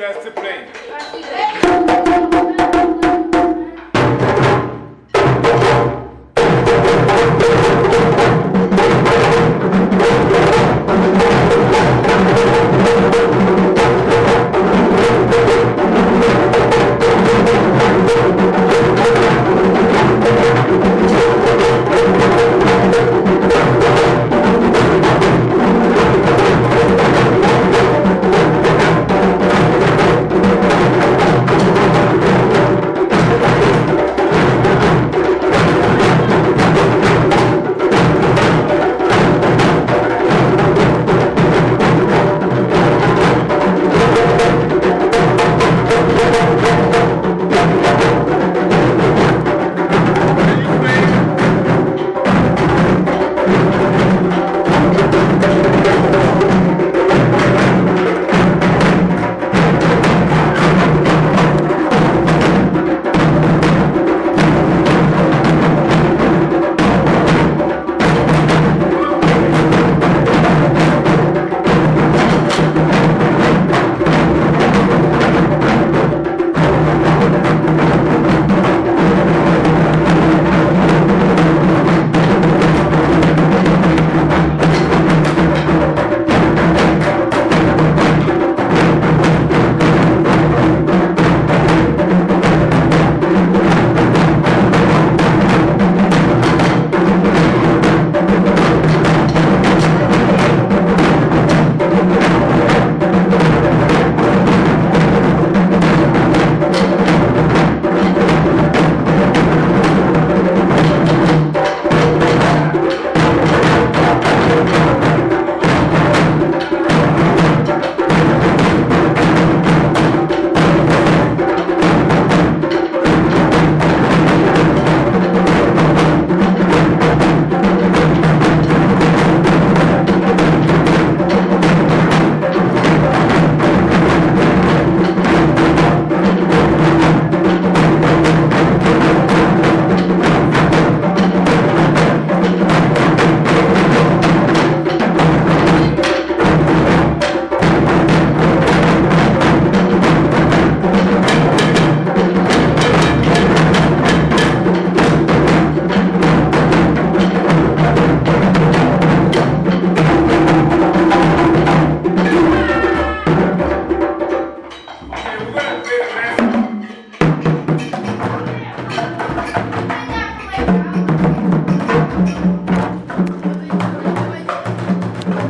we are still playing.